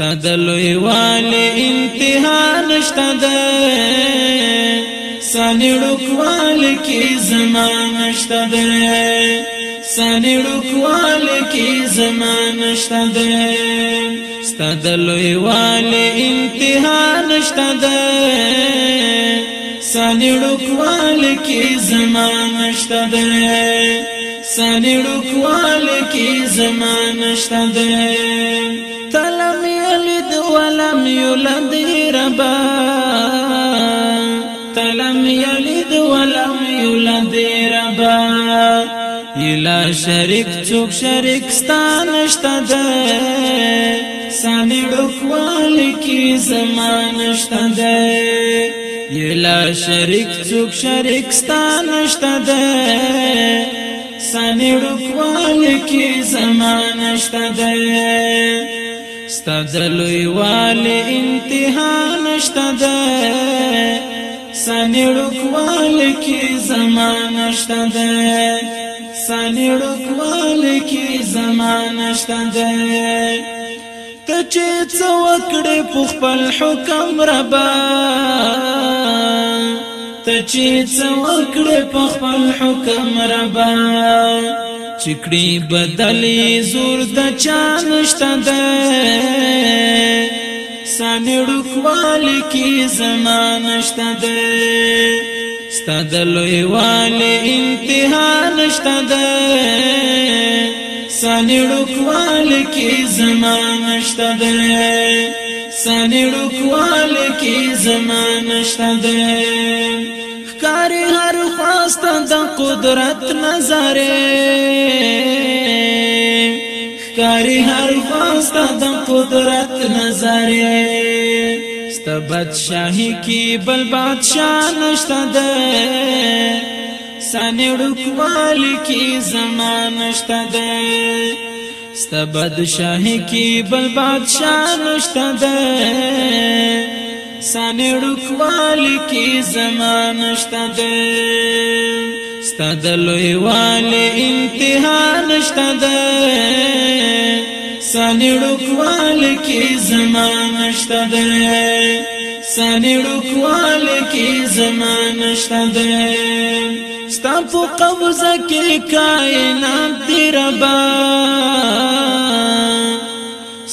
ستا د لویوالې انتها نشته ده سانی ډوکوال کې زما نشته ده سانی ډوکوال کې زما نشته ده ستا د لویوالې انتها نشته ده سانی ډوکوال کې زما نشته ده سانی ډوکوال کې زما نشته ده تلمی ولم يلد ربا تلم يلد ولم يلد ربا الى شریک چوک شریک ستان شته ده سانی ډوکوال کی زمان شته ده یلا شریک څوک شریک ستانه شته ده سانی ډوکوال کی زمان شته ده ستا د لویوالې انتها نشته ده سانی رکوال کی زمانشتا ده سانی رکوال کی زمانشتا ده کچه چوکڑی پخپل حکم ربا تچه چوکڑی پخپل حکم ربا چکړي بدلې زور د چانشته ده سانړو خپل کی زمانشته ده ستاد لویواله امتحان شته ده سانړو خپل کی زمانشته ده سانړو خپل کی زمانشته ده کار هر خواست د قدرت نظرې کار هر خواست د قدرت نظرې ست بادشاہي کې بل بادشاہ نشته ده سانه ډکوال کې زمان نشته ده ست بادشاہي کې بل بادشاہ نشته ده انساني رکوال کې زمانه شته ده ستاد لوی والي انتها نشته ده سانی ډوکوال کې زمانه شته ده سانی ډوکوال کې زمانه شته ده ستاسو قبضه کې کائنات دی ربا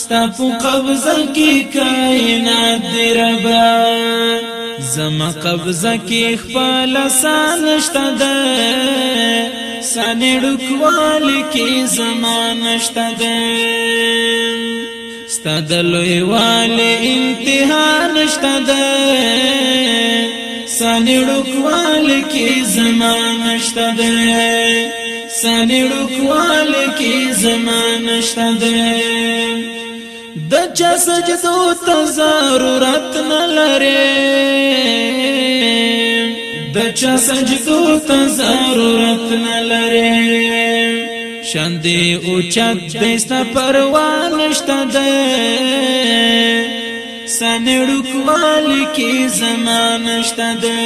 ستا په قبضه کې کائنات دی ربا زما قبضه کې خپل سانشت ده سانې ډکوال کې زمانشت ده ستا د لویواله انتها نشت ده سانې ډکوال کې زمانشت ده سانی رکوال کی زمان نشتا ده د چا سجدو ته ضرورت نه لري د چا سجدو ته ضرورت نه لري شاندې او چت دېست پروا نشته ده سنړو کوال کې زمانه شته ده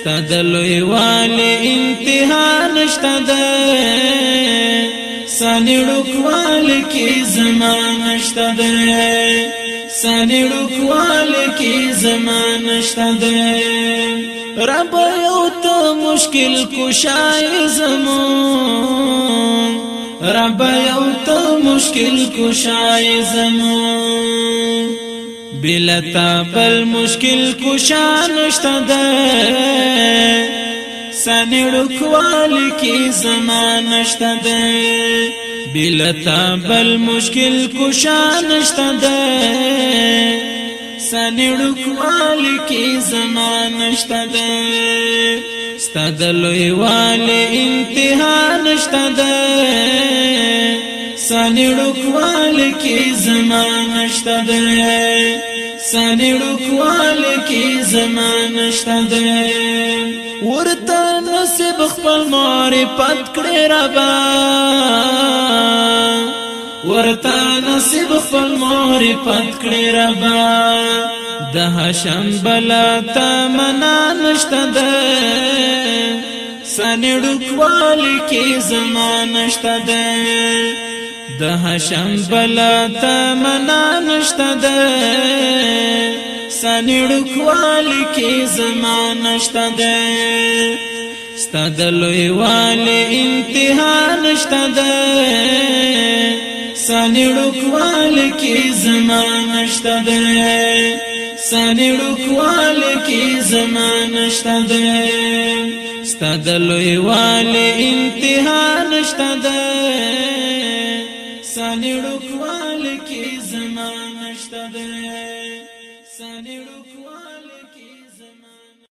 ستدلوي والي امتحان شته ده سالی ډوکوال کې زمانشته ده سالی ډوکوال کې زمانشته ده رب یو ته مشکل کوشای زمون رب یو ته مشکل کوشای زمون بلتا بل مشکل کوشا نشته ده سانی ډکوال کې زما نشته ده بلتا بل مشکل کوشا نشته ده سانی ډکوال کې زما نشته ده ستاد لویوال انتها نشته ده سانی ډکوال کې زما نشته ده سړی ډوکوال کې زمانه شته ده ورته نصیب خپل معرفت کړی ربا ورتا نصیب خپل مور پد کړی ربا د هاشم بلا تمنا نشته ده سنډو کول کې زمانه نشته ده د هشم بلا تمنا نشته ده سانیړو کول کې زمانه شته ده ستاد لویواله انتها نشته ده سانیړو کول کې زمانه شته ده سانیړو کول کې زمانه شته ده ستاد لویواله انتها نشته ده سالی ډوکوال کې زمانشته ده سالی ډوکوال